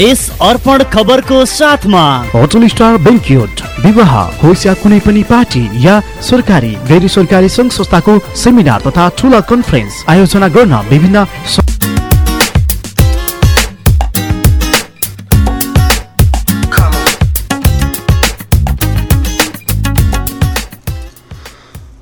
यस अर्पण खबरको साथमा। Hotel star banquet विवाह होस् या कुनै पनि पार्टी या सरकारी गैर सरकारी सङ्घ संस्थाको सेमिनार तथा ठुला कन्फरेन्स आयोजना गर्न विभिन्न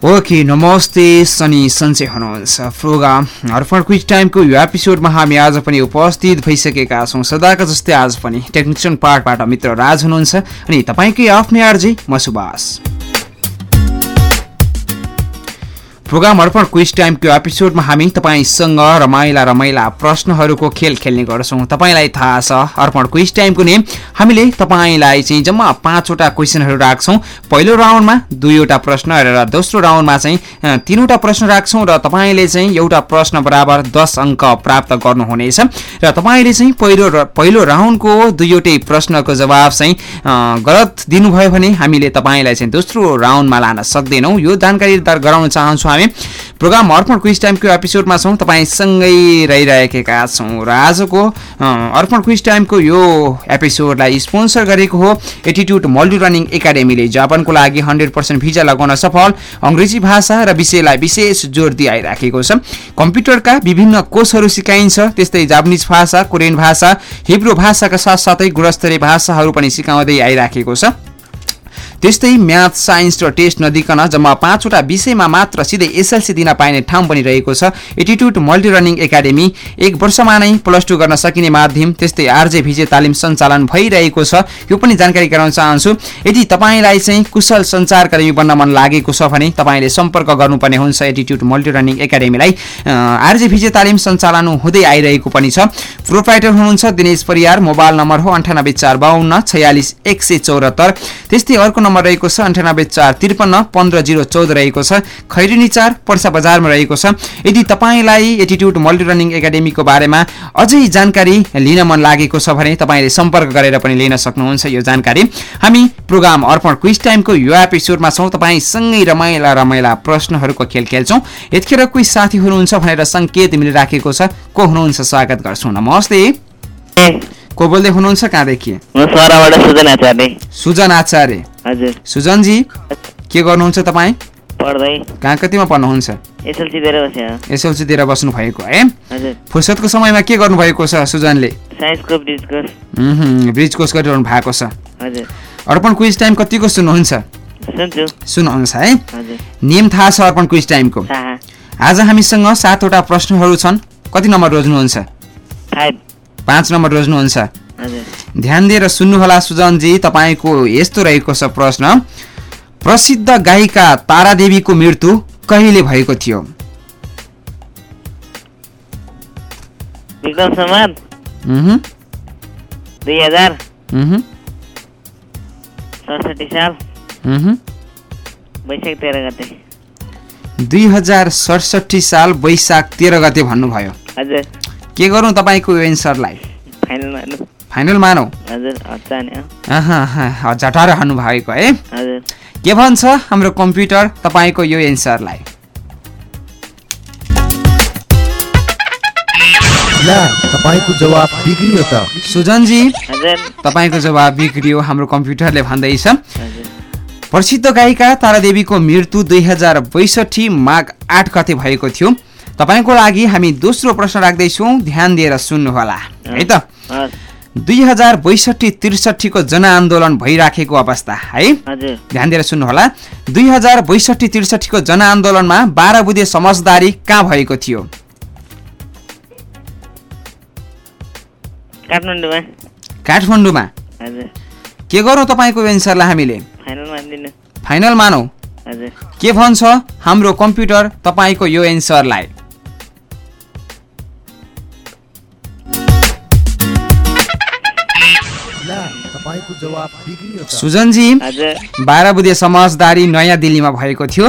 ओके नमस्ते सनी सन्चै हुनुहुन्छ। प्रोग्राम अर्पण क्विज टाइमको यो एपिसोडमा हामी आज पनि उपस्थित भइसकेका छौँ। सदाका जस्तै आज पनि टेक्निसियन पार्टबाट मित्र राज हुनुहुन्छ अनि तपाईँकै आफ्नै आर्जी म सुभाष। प्रोग्राम अर्पण क्विज टाइमको एपिसोडमा हामी तपाईँसँग रमाइला रमाइला प्रश्नहरूको खेल खेल्ने गर्छौँ। तपाईँलाई थाहा छ अर्पण क्विज टाइमको नेम। हामीले तपाईँलाई चाहिँ जम्मा पाँचवटा क्वेसनहरू राख्छौँ। पहिलो राउन्डमा दुईवटा प्रश्न र दोस्रो राउन्डमा चाहिँ तिनवटा प्रश्न राख्छौँ र तपाईँले चाहिँ एउटा प्रश्न बराबर दस अङ्क प्राप्त गर्नुहुनेछ। र तपाईँले चाहिँ पहिलो पहिलो राउन्डको दुईवटै प्रश्नको जवाब चाहिँ गलत दिनुभयो भने हामीले तपाईँलाई चाहिँ दोस्रो राउन्डमा लान सक्दैनौँ। यो जानकारी गराउन चाहन्छौँ हामी। प्रोग्राम अर्पण क्विज टाइमको एपिसोडमा छौँ। तपाईँसँगै रहिरहेका छौँ र आजको अर्पण क्विज टाइमको यो एपिसोडलाई स्पोन्सर गरेको हो एटिट्युड मल्टी रनिङ एकाडेमीले। जापानको लागि हन्ड्रेड पर्सेन्ट भिजा लगाउन सफल अङ्ग्रेजी भाषा र विषयलाई विशेष जोड दिइराखेको छ। कम्प्युटरका विभिन्न कोर्सहरू सिकाइन्छ। त्यस्तै जापानिज भाषा कोरियन भाषा हिब्रू भाषाका साथसाथै गुणस्तरीय भाषाहरू पनि सिकाउँदै आइराखेको छ। त्यस्तै म्याथ साइन्स र टेस्ट नदिकन जम्मा पाँचवटा विषयमा मात्र सिधै एसएलसी दिन पाइने ठाउँ पनि रहेको छ। एटिट्युड मल्टी रनिङ एकाडेमी एक वर्षमा नै प्लस टू गर्न सकिने माध्यम त्यस्तै आरजे भिजे तालिम सञ्चालन भइरहेको छ। यो पनि जानकारी गराउन चाहन्छु। यदि तपाईँलाई चाहिँ कुशल सञ्चारकर्मी बन्न मन लागेको छ भने तपाईँले सम्पर्क गर्नुपर्ने हुन्छ। एटिट्युड मल्टी रनिङ एकाडेमीलाई आरजे भिजे तालिम सञ्चालन हुँदै आइरहेको पनि छ। प्रोप्राइटर हुनुहुन्छ दिनेश परियार मोबाइल नम्बर हो अन्ठानब्बे चार बाहन्न छयालिस एक सय चौरात्तर। त्यस्तै अर्को रहेको छ अन्ठानब्बे चार त्रिपन्न पन्ध्र जिरो चौध रहेको छ। खैरिनी चार पर्सा बजारमा रहेको छ। यदि तपाईँलाई एटिट्युड मल्टी रनिङ एकाडेमीको बारेमा अझै जानकारी लिन मन लागेको छ भने तपाईँले सम्पर्क गरेर पनि लिन सक्नुहुन्छ यो जानकारी। हामी प्रोग्राम अर्पण क्विज टाइमको यो एपिसोडमा छौँ। तपाईँसँगै रमाइला रमाइला प्रश्नहरूको खेल खेल्छौँ यतिखेर कोही साथी हुनुहुन्छ भनेर सङ्केत मिलिराखेको छ। को हुनुहुन्छ स्वागत गर्छौँ। नमस्ते। को बोल्दै हुनुहुन्छ कहाँदेखि सुजन आचार्य। सुजन आचार्य। हजुर। सुजनजी के गर्नुहुन्छ तपाईँ? पढ्दै। कहाँ कतिमा पढ्नुहुन्छ? एसएलसी दिएर बस्यो। एसएलसी दिएर बस्नु भएको है फुर्सदको समयमा के गर्नुभएको छ सुजनले? साइन्सको ब्रिज कोर्स। ब्रिज कोर्स गरिरहनु भएको छ। हजुर। अर्पण क्विज टाइम कतिको सुन्नुहुन्छ? सुन्छु। सुन्नुहुन्छ है। नियम थाहा छ अर्पण क्विज टाइमको? आज हामीसँग सातवटा प्रश्नहरू छन्। कति नम्बर रोज्नुहुन्छ? फाइभ। पाँच नम्बर रोज्नुहुन्छ। ध्यान दिएर सुन्नुहोला सुजनजी तपाईँको यस्तो रहेको छ प्रश्न। प्रसिद्ध गायिका तारादेवीको मृत्यु कहिले भएको थियो? दुई हजार। सडसठी साल। वैशाख तेह्र गते। भन्नुभयो। हजुर। के गरौँ तपाईँको एन्सरलाई? फाइनल मानौ झटार हान्नु भएको है। हजुर। के भन्छ हाम्रो कम्प्युटर? तपाईँको यो एन्सरलाई। ला तपाईँको जवाब बिग्रियो त। सुजनजी हजुर। तपाईँको जवाब बिग्रियो हाम्रो कम्प्युटरले भन्दैछ। प्रसिद्ध गायिका तारादेवीको मृत्यु दुई हजार बैसठी माघ आठ गते भएको थियो। तपाईँको लागि हामी दोस्रो प्रश्न राख्दैछौँ। ध्यान दिएर सुन्नुहोला। है त? दुई हजार बैसठी त्रिसठीको जनआन्दोलन भइराखेको अवस्था है? हजुर। ध्यान दिएर सुन्नुहोला। दुई हजार बैसठी त्रिसठीको जनआन्दोलनमा बाह्र बुधे समझदारी कहाँ भएको थियो? काठमाडौँमा। के गरौँ तपाईँको एन्सरलाई हामीले? फाइनल मानौ? के भन्छ हाम्रो कम्प्युटर तपाईँको यो एन्सरलाई? तपाईँको जवाब बिग्रियो त। सुजनजी बाह्र बुधे समझदारी नयाँ दिल्लीमा भएको थियो।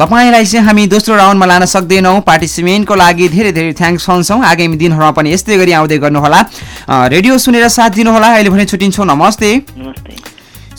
तपाईँलाई चाहिँ हामी दोस्रो राउन्डमा लान सक्दैनौँ। पार्टिसिपेन्टको लागि धेरै धेरै थ्याङ्क्स भन्छौँ आगामी दिनहरूमा पनि यस्तै गरी आउँदै गर्नुहोला। रेडियो सुनेर साथ दिनुहोला। अहिले भने छुट्टिन्छौँ। नमस्ते। नमस्ते।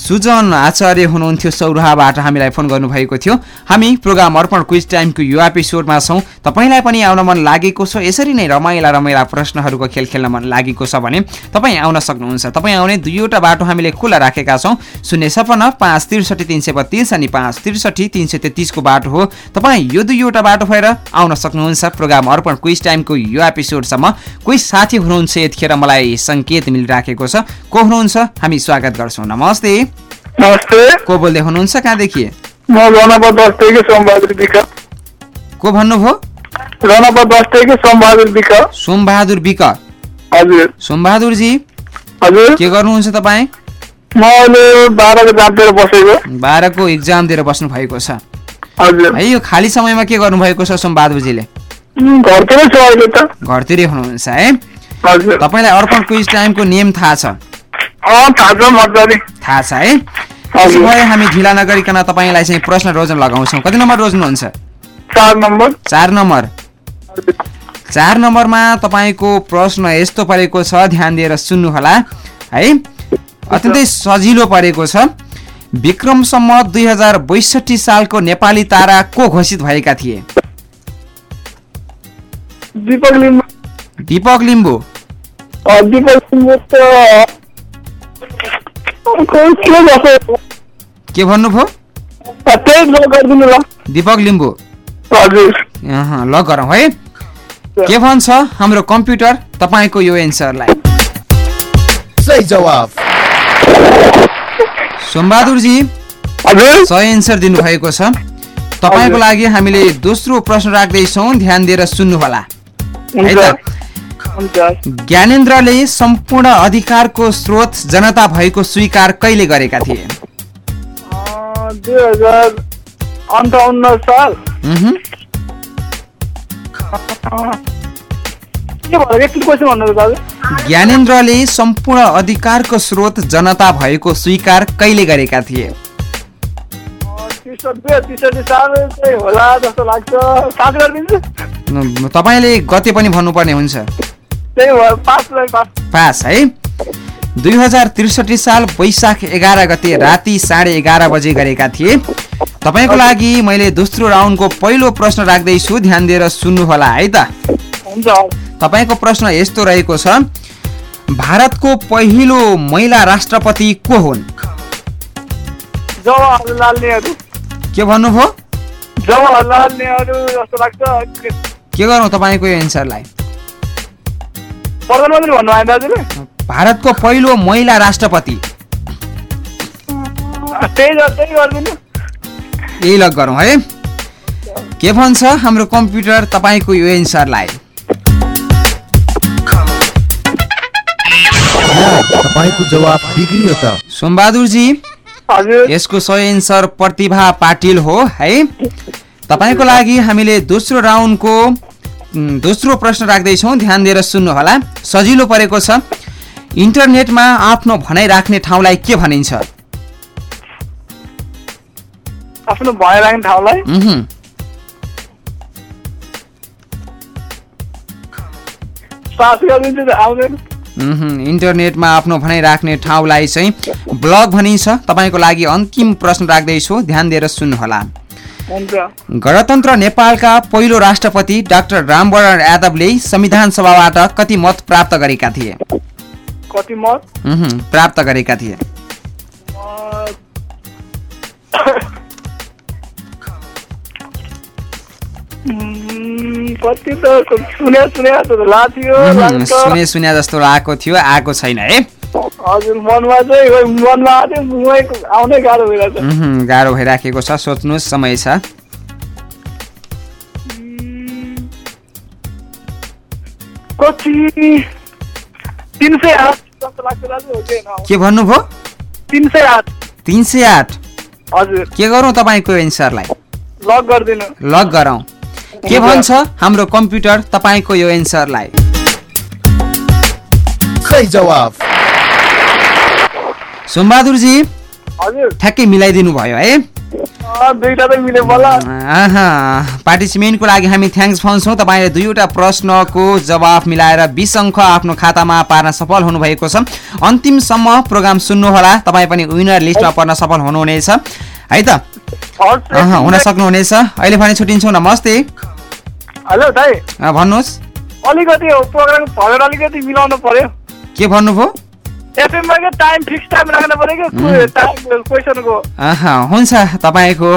सुजन आचार्य हुनुहुन्थ्यो सौराहाबाट। हामीलाई फोन गर्नुभएको थियो। हामी प्रोग्राम अर्पण क्विज टाइमको यो एपिसोडमा छौँ। तपाईँलाई पनि आउन मन लागेको छ। यसरी नै रमाइला रमाइला प्रश्नहरूको खेल खेल्न मन लागेको छ भने तपाईँ आउन सक्नुहुन्छ। तपाईँ आउने दुईवटा बाटो हामीले खुला राखेका छौँ। शून्य सपन्न पाँच त्रिसठी तिन सय बत्तिस अनि पाँच त्रिसठी तिन सय तेत्तिसको बाटो हो। तपाईँ यो दुईवटा बाटो भएर आउन सक्नुहुन्छ। प्रोग्राम अर्पण क्विज टाइमको यो एपिसोडसम्म। कोही साथी हुनुहुन्छ यतिखेर मलाई सङ्केत मिलिराखेको छ। को हुनुहुन्छ? हामी स्वागत गर्छौँ। नमस्ते। नमस्ते। को बोल्दै हुनुहुन्छ? कहाँदेखि म रनपद बस्दैकी सोमबहादुर विक को भन्नुभयो? रनपद बस्दैकी सोमबहादुर विक सोमबहादुर विक हजुर। सोमबहादुरजी हजुर। के गर्नुहुन्छ तपाईँ? म अहिले बाह्रको जाँतेर बसेको। बाह्रको इक्जाम दिएर बस्नु भएको छ। हजुर। है यो खाली समयमा के गर्नुभएको छ सोमबहादुरजीले? घरतिरै छु अहिले त। घरतिरै हुनुहुन्छ है। तपाईँलाई अर्पण क्विज टाइमको नियम थाहा छ। थाहा छ है? त्यसो भए हामी ढिला नगरिकन तपाईँलाई चाहिँ प्रश्न रोजन लगाउँछौँ। कति नम्बर रोज्नुहुन्छ? चार नम्बर। चार नम्बर। चार नम्बरमा तपाईँको प्रश्न यस्तो परेको छ ध्यान दिएर सुन्नुहोला है? अत्यन्तै सजिलो परेको छ। विक्रमसम्म दुई हजार बैसठी सालको नेपाली तारा को घोषित भएका थिए? दीपक लिम्बू। दीपक लिम्बू। के भन्नुभयो अँ, त्यही ल गरिदिनु ल दीपक लिम्बू। ल गरौँ है। के भन्छ हाम्रो कम्प्युटर? तपाईँको यो एन्सरलाई। सही जवाब सोमबहादुरजी सही एन्सर दिनुभएको छ। तपाईँको लागि हामीले दोस्रो प्रश्न राख्दैछौँ। ध्यान दिएर सुन्नुहोला। है त? ज्ञानेन्द्रले सम्पूर्ण अधिकारको स्रोत जनता भएको स्वीकार कहिले गरेका थिए? साल। ज्ञानेन्द्रले सम्पूर्ण अधिकारको स्रोत जनता भएको स्वीकार कहिले गरेका थिए? तपाईँले गते पनि भन्नुपर्ने हुन्छ। Pass pass. है? दुई हजार त्रिसठी साल वैशाख एघार गते राति साढे एघार बजे गरेका थिए। तपाईँको लागि मैले दोस्रो राउन्डको पहिलो प्रश्न राख्दैछु ध्यान दिएर सुन्नुहोला है त। तपाईँको प्रश्न यस्तो रहेको छ भारतको पहिलो महिला राष्ट्रपति को हुन्? के भन्नुभयो? के गरौँ तपाईँको यो एन्सरलाई? प्रधानमन्त्री भन्नुभयो दाजुले? भारतको पहिलो महिला राष्ट्रपति। यही लग गरौँ है। के भन्छ हाम्रो कम्प्युटर तपाईँको यो एन्सरलाई ला तपाईँको जवाब बिग्रियो त। सोमबहादुरजी हजुर। यसको सही एन्सर प्रतिभा पाटिल हो है। तपाईँको लागि हामीले दोस्रो राउन्डको दोस्रो प्रश्न राख्दैछौँ। ध्यान दिएर सुन्नुहोला। सजिलो परेको छ। इन्टरनेटमा आफ्नो भनाइ राख्ने ठाउँलाई के भनिन्छ? इन्टरनेटमा आफ्नो भनाइ राख्ने ठाउँलाई चाहिँ ब्लग भनिन्छ। तपाईँको लागि अन्तिम प्रश्न राख्दैछु। ध्यान दिएर सुन्नुहोला। गणतन्त्र नेपालका पहिलो राष्ट्रपति डाक्टर रामवरण यादवले संविधान सभाबाट कति मत प्राप्त गरेका थिए? कति मत? प्राप्त गरेका थिए। सुने सुने जस्तो लागेको थियो आएको छैन है? हजुर मनमा चाहिँ खोइ मनमा आएको थियो मुखमै आउनै गाह्रो भइरहेछ। उहुँ, गाह्रो भइराखेको छ सोच्नुहोस् समय छ। कि? भन्नुभयो? तिन सय आठ। हजुर। के गरौँ तपाईँको एन्सरलाई? लक गरिदिनु। लक गरौँ। के भन्छ? हाम्रो कम्प्युटर तपाईँको यो एन्सरलाई। जवाफ? सोमबहादुरजी ठ्याक्कै मिलाइदिनु भयो है? पार्टिसिपेन्टको लागि हामी थ्याङ्क्स भन्छौँ। तपाईँले दुईवटा प्रश्नको जवाफ मिलाएर बिस अङ्क आफ्नो खातामा पार्न सफल हुनुभएको छ। अन्तिमसम्म प्रोग्राम सुन्नुहोला। तपाईँ पनि विनर लिस्टमा पर्न सफल हुनुहुनेछ। है त? हुन सक्नुहुनेछ। अहिले भने छुट्टिन्छौँ। नमस्ते। हेलो भन्नुहोस्। अलिकति के भन्नुभयो? हुन्छ तपाईँको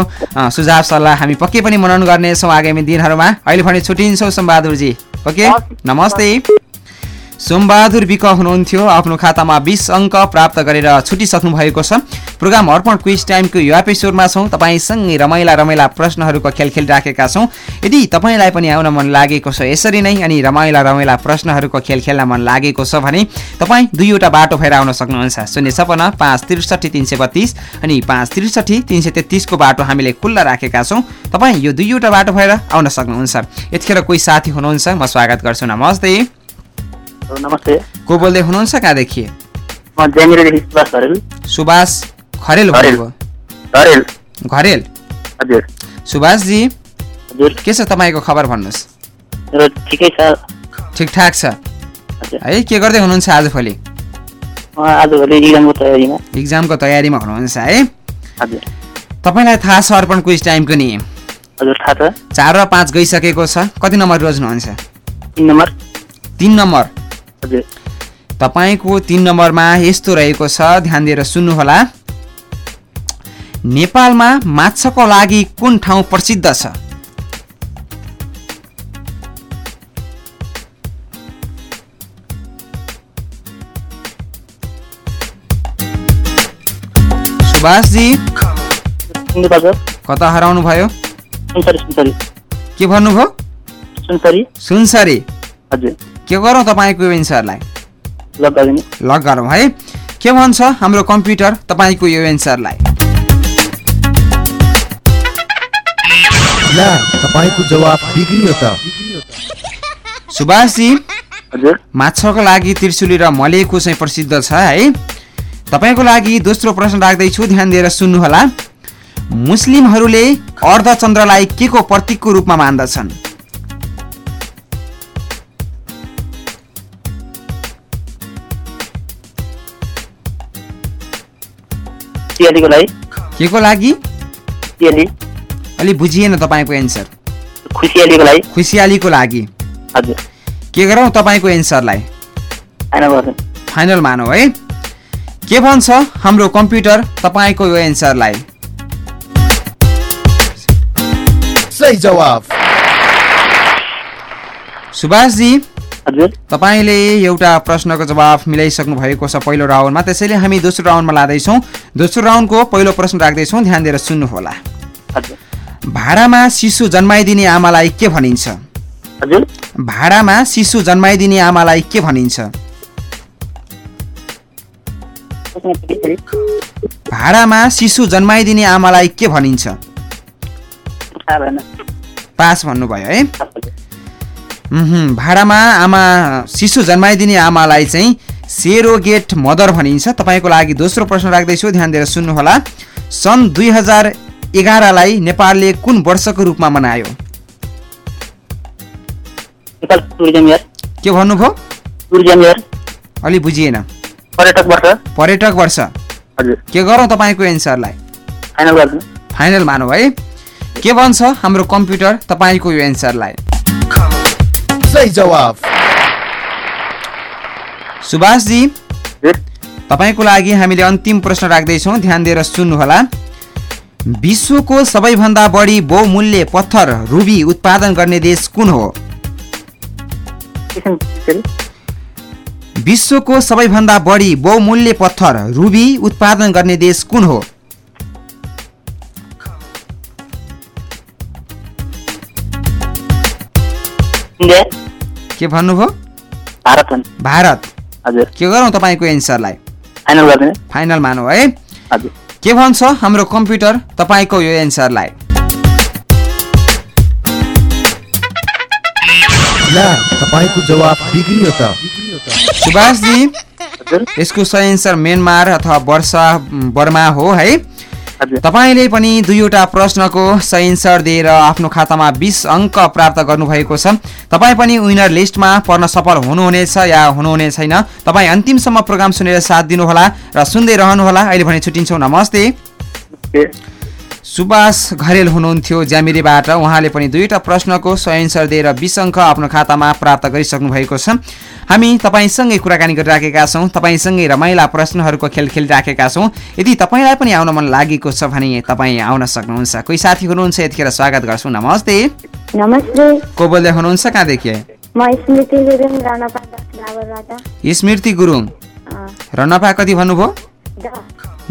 सुझाव सल्लाह हामी पक्कै पनि मनन गर्नेछौँ आगामी दिनहरूमा। अहिले भने छुट्टिन्छौँ सोमबहादुरजी। ओके। नमस्ते। सोमबहादुर विक हुनुहुन्थ्यो। आफ्नो खातामा बिस अङ्क प्राप्त गरेर छुटिसक्नु भएको छ। प्रोग्राम अर्पण क्विज टाइमको यो एपिसोडमा छौँ। तपाईँसँगै रमाइला रमाइला प्रश्नहरूको खेल खेलिराखेका छौँ। यदि तपाईँलाई पनि आउन मन लागेको छ यसरी नै अनि रमाइला रमाइला प्रश्नहरूको खेल खेल्न मन लागेको छ भने तपाईँ दुईवटा बाटो भएर आउन सक्नुहुन्छ। शून्य छपन्न पाँच त्रिसठी तिन सय बत्तिस अनि पाँच त्रिसठी तिन सय तेत्तिसको बाटो हामीले खुल्ला राखेका छौँ। तपाईँ यो दुईवटा बाटो भएर आउन सक्नुहुन्छ। यतिखेर कोही साथी हुनुहुन्छ म स्वागत गर्छु। नमस्ते। नमस्ते। को बोल्दै हुनुहुन्छ कहाँदेखि? सुभाष खरेल सुभाष खरेल खरेल। भन्नुभयो खरेल घरेल? हजुर। सुभाषजी हजुर। के छ तपाईँको खबर भन्नुहोस्। ठिकै छ। ठिकठाक छ। है के गर्दै हुनुहुन्छ आजभोलि म आजभोलि इक्जामको तयारीमा। हुनुहुन्छ है। तपाईँलाई थाहा छ अर्पण क्विज टाइमको नि? हजुर थाहा छ। चार र पाँच गइसकेको छ। कति नम्बर रोज्नुहुन्छ? तिन नम्बर। तपाईँको तिन नम्बरमा यस्तो रहेको छ ध्यान दिएर सुन्नुहोला। नेपालमा माछाको लागि कुन ठाउँ प्रसिद्ध छ? सुभाषजी कता हराउनु भयो के भन्नुभयो? सुनसरी। सुनसरी। हजुर। के गरौँ तपाईँको एन्सरलाई? लग गरिदिनु। लग गरौँ है। के भन्छ हाम्रो कम्प्युटर तपाईँको यो एन्सरलाई? ला तपाईँको जवाब बिग्रियो त। सुभाषजी माछाको लागि त्रिशुली र मलेको चाहिँ प्रसिद्ध छ है। तपाईँको लागि दोस्रो प्रश्न राख्दैछु ध्यान दिएर सुन्नुहोला। मुस्लिमहरूले अर्धचन्द्रलाई के को प्रतीकको रूपमा मान्दछन्? सियालीको लागि। के को लागि? सियाली अलि बुझिएन तपाईँको एन्सर। खुसियालीको लागि। खुसियालीको लागि। हजुर। के गरौँ तपाईँको एन्सरलाई? फाइनल मानौ है? के भन्छ हाम्रो कम्प्युटर तपाईँको यो एन्सरलाई? सही जवाब सुभाषजी तपाईँले एउटा प्रश्नको जवाफ मिलाइसक्नु भएको छ पहिलो राउन्डमा त्यसैले हामी दोस्रो राउन्डमा लाँदैछौँ। दोस्रो राउन्डको पहिलो प्रश्न राख्दैछौँ ध्यान दिएर सुन्नुहोला। भाडामा शिशु जन्माइदिने आमालाई के भनिन्छ? भाडामा शिशु जन्माइदिने आमालाई के भनिन्छ? भाडामा शिशु जन्माइदिने आमालाई के भनिन्छ? पास भन्नुभयो है। भाडामा आमा शिशु जन्माइदिने आमालाई चाहिँ सेरोगेट मदर भनिन्छ। तपाईँको लागि दोस्रो प्रश्न राख्दैछु ध्यान दिएर सुन्नुहोला। सन् दुई हजार एघारलाई नेपालले कुन वर्षको रूपमा मनायो? के भन्नुभयो? अलि बुझिएन। पर्यटक वर्ष। पर्यटक वर्ष। हजुर। के गरौँ तपाईँको एन्सरलाई? फाइनल मानौ है। के भन्छ हाम्रो कम्प्युटर तपाईँको यो एन्सरलाई? सही जवाफ सुभाषजी तपाईँको लागि हामीले अन्तिम प्रश्न राख्दैछौँ। ध्यान दिएर सुन्नुहोला। विश्वको सबैभन्दा बढी बहुमूल्य पत्थर रुबी उत्पादन गर्ने देश कुन हो? विश्वको सबैभन्दा बढी बहुमूल्य पत्थर रुबी उत्पादन गर्ने देश कुन हो? के भन्नुभयो? भारत भारत। हजुर। के गरौँ तपाईँको एन्सरलाई? फाइनल गरिदिनु। फाइनल मानौ है? हजुर। के भन्छ हाम्रो कम्प्युटर? तपाईँको यो एन्सरलाई। ला तपाईँको जवाफ बिग्रियो त। सुभाषजी यसको सही एन्सर म्यानमार अथवा वर्षा बर्मा हो है? तपाईँले पनि दुईवटा प्रश्नको सही एन्सर दिएर आफ्नो खातामा बिस अङ्क प्राप्त गर्नुभएको छ। तपाईँ पनि विनर लिस्टमा पर्न सफल हुनुहुनेछ या हुनुहुने छैन तपाईँ अन्तिमसम्म प्रोग्राम सुनेर साथ दिनुहोला र सुन्दै रहनुहोला। अहिले भने छुट्टिन्छौँ। नमस्ते। सुभाष घरेल हुनुहुन्थ्यो ज्यामिरेबाट। उहाँले पनि दुईवटा प्रश्नको सही एन्सर दिएर बिस अङ्क आफ्नो खातामा प्राप्त गरिसक्नु भएको छ। हामी तपाईँसँगै कुराकानी गरिराखेका छौँ तपाईँसँगै रमाइला प्रश्नहरूको खेल खेलिराखेका छौँ। यदि तपाईँलाई पनि आउन मन लागेको छ भने तपाईँ आउन सक्नुहुन्छ। कोही साथी हुनुहुन्छ यतिखेर स्वागत गर्छौँ। नमस्ते। नमस्ते। को बोल्दै हुनुहुन्छ कहाँदेखि? स्मृति गुरुङ रनपा कति भन्नुभयो?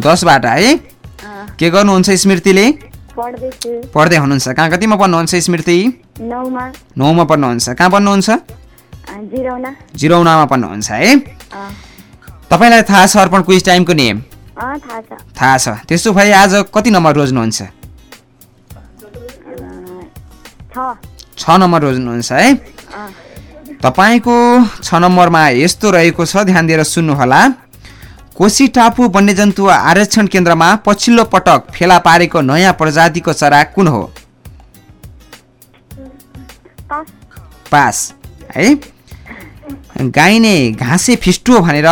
दसबाट है? के गर्नुहुन्छ स्मृतिले? पढ्दै हुनुहुन्छ। कहाँ कतिमा पढ्नुहुन्छ स्मृति? नौमा। पढ्नुहुन्छ। कहाँ पढ्नुहुन्छ? जिरौना। जिरौनामा पढ्नुहुन्छ है? तपाईँलाई थाहा छ अर्पण क्विज टाइमको नियम? थाहा छ। त्यसो भए आज कति नम्बर रोज्नुहुन्छ? छ। नम्बर रोज्नुहुन्छ है? तपाईँको छ नम्बरमा यस्तो रहेको छ ध्यान दिएर सुन्नुहोला। कोशी टापु वन्यजन्तु आरक्षण केन्द्रमा पछिल्लो पटक फेला पारेको नयाँ प्रजातिको चरा कुन हो? पास। है? गाइने घाँसे फिस्टो भनेर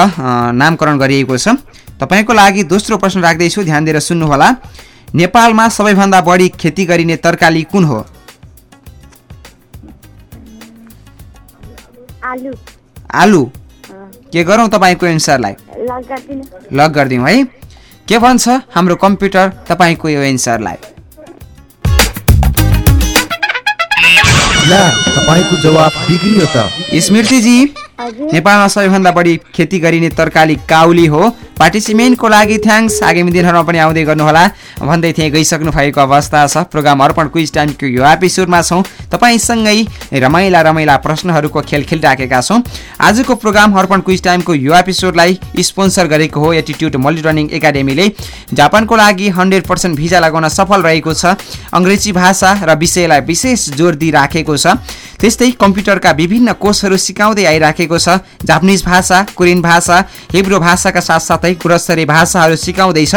नामकरण गरिएको छ। तपाईँको लागि दोस्रो प्रश्न राख्दैछु ध्यान दिएर सुन्नुहोला। नेपालमा सबैभन्दा बढी खेती गरिने तरकारी कुन हो? आलु। आलु। के गरौँ तपाईँको एन्सरलाई? लग गरिदिनु। लग गरिदिउँ है। के भन्छ हाम्रो कम्प्युटर तपाईँको यो एन्सरलाई? ला तपाईँको जवाफ बिग्रियो त। स्मृतिजी नेपालमा सबैभन्दा बढी खेती गरिने तरकारी काउली हो। पार्टिसिपेन्टको लागि थ्याङ्क्स। आगामी दिनहरूमा पनि आउँदै गर्नुहोला। भन्दै थिएँ गइसक्नु भएको अवस्था छ। प्रोग्राम अर्पण क्विज टाइमको यो एपिसोडमा छौँ। तपाईँसँगै रमाइला रमाइला प्रश्नहरूको खेल खेलिराखेका छौँ। आजको प्रोग्राम अर्पण क्विज टाइमको यो एपिसोडलाई स्पोन्सर गरेको हो एटिट्युड मल्टी रनिङ एकाडेमीले। जापानको लागि हन्ड्रेड पर्सेन्ट भिजा लगाउन सफल रहेको छ। अङ्ग्रेजी भाषा र विषयलाई विशेष जोड दिइराखेको छ। त्यस्तै कम्प्युटरका विभिन्न कोर्सहरू सिकाउँदै आइराखेको छ। जापानिज भाषा कोरियन भाषा हिब्रो भाषाका साथसाथै गुणस्तरीय भाषाहरू सिकाउँदैछ।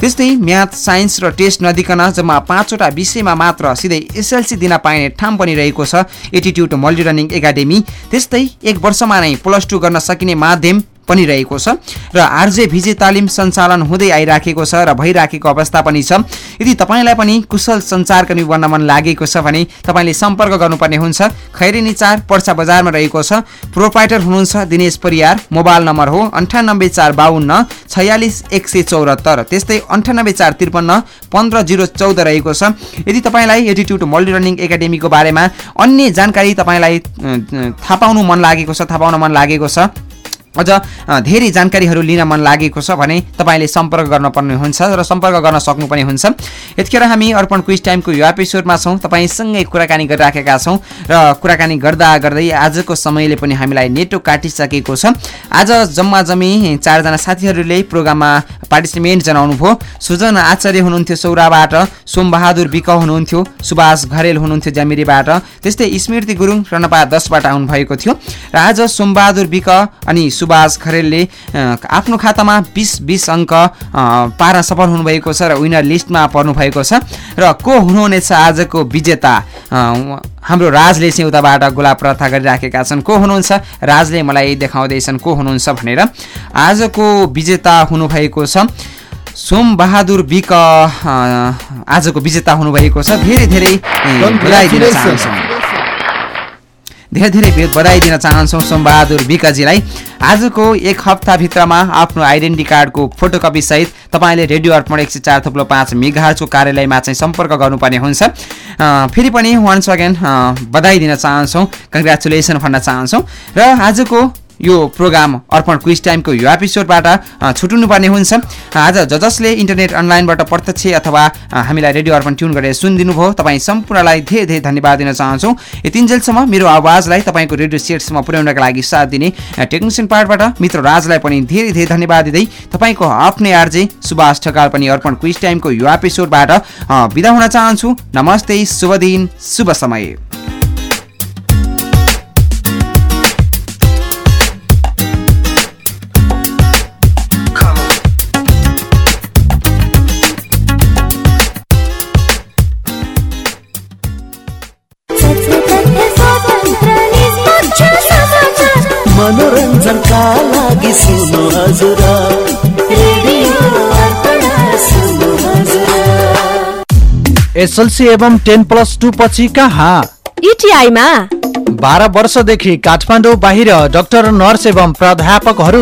त्यस्तै म्याथ साइन्स र टेस्ट नदिकन जम्मा पाँचवटा विषयमा मात्र सिधै एसएलसी दिन पाइने ठाउँ पनि रहेको छ एटिट्युड मल्टी रनिङ एकाडेमी त्यस्तै एक वर्षमा नै प्लस टू गर्न सकिने माध्यम पनि रहेको छ र आरजे भिजे तालिम सञ्चालन हुँदै आइराखेको छ र भइराखेको अवस्था पनि छ। यदि तपाईँलाई पनि कुशल सञ्चारकर्मी बन्न मन लागेको छ भने तपाईँले सम्पर्क गर्नुपर्ने हुन्छ। खैरेनी चार पर्सा बजारमा रहेको छ। प्रोपाइटर हुनुहुन्छ दिनेश परियार मोबाइल नम्बर हो अन्ठानब्बे चार बाहन्न छयालिस एक सय चौरात्तर। त्यस्तै अन्ठानब्बे चार त्रिपन्न पन्ध्र जिरो चौध रहेको छ। यदि तपाईँलाई एटिट्युड मल्टी रनिङ एकाडेमीको बारेमा अन्य जानकारी तपाईँलाई थाहा पाउनु मन लागेको छ थाहा पाउन मन लागेको छ अझ धेरै जानकारीहरू लिन मन लागेको छ भने तपाईँले सम्पर्क गर्नुपर्ने हुन्छ र सम्पर्क गर्न सक्नु पनि हुन्छ। यतिखेर हामी अर्पण क्विज टाइमको यो एपिसोडमा छौँ। तपाईँसँगै कुराकानी गरिराखेका छौँ र कुराकानी गर्दा गर्दै आजको समयले पनि हामीलाई नेटो काटिसकेको छ। आज जम्मा जम्मी चारजना साथीहरूले प्रोग्राममा पार्टिसिपेन्ट जनाउनु भयो सुजन आचार्य हुनुहुन्थ्यो सौराबाट सोमबहादुर विक हुनुहुन्थ्यो सुभाष घरेल हुनुहुन्थ्यो ज्यामिरीबाट त्यस्तै स्मृति गुरुङ रनपा दसबाट आउनुभएको थियो। र आज सोमबहादुर विक अनि सुभाष खरेलले आफ्नो खातामा बिस बिस अङ्क पार्न सफल हुनुभएको छ र विनर लिस्टमा पर्नु भएको छ। र को हुनुहुनेछ आजको विजेता? हाम्रो राजले चाहिँ उताबाट गुलाब प्रार्थना गरिराखेका छन्। को हुनुहुन्छ? राजले मलाई देखाउँदैछन् को हुनुहुन्छ भनेर। आजको विजेता हुनुभएको छ। सोम बहादुर विक आजको विजेता हुनुभएको छ। धेरै धेरै अ, बधाई दिन चाहन्छौँ धेरै धेरै बे- बधाई दिन चाहन्छौँ सोमबहादुर विकजीलाई आजको एक हप्ताभित्रमा आफ्नो आइडेन्टिटी कार्डको फोटोकपी सहित तपाईँले रेडियो अर्पण एक सय चार थुप्रो पाँच मेघाहरूको कार्यालयमा चाहिँ सम्पर्क गर्नुपर्ने हुन्छ। फेरि पनि वान्स अगेन बधाई दिन चाहन्छौँ। कङ्ग्रेचुलेसन भन्न चाहन्छौँ। र आजको यो प्रोग्राम अर्पण क्विज टाइमको यो एपिसोडबाट छुट्नुपर्ने हुन्छ। आज ज जसले इन्टरनेट अनलाइनबाट प्रत्यक्ष अथवा हामीलाई रेडियो अर्पण ट्युन गरेर सुनिदिनु भयो तपाईँ सम्पूर्णलाई धेरै धेरै धन्यवाद दिन चाहन्छौँ। यतिन्जेलसम्म मेरो आवाजलाई तपाईँको रेडियो सेटसम्म पुर्याउनका लागि साथ दिने टेक्निसियन पार्टबाट मित्र राजलाई पनि धेरै धेरै धन्यवाद दिँदै तपाईँको आफ्नै आर्जे सुभाष ठकाल पनि अर्पण क्विज टाइमको यो एपिसोडबाट बिदा हुन चाहन्छु। नमस्ते शुभ दिन शुभ समय। हजुर एसएलसी एवं टेन प्लस टू पछि कहाँ? इटिआईमा। बाह्र वर्षदेखि काठमाडौँ बाहिर डाक्टर नर्स एवं प्राध्यापकहरू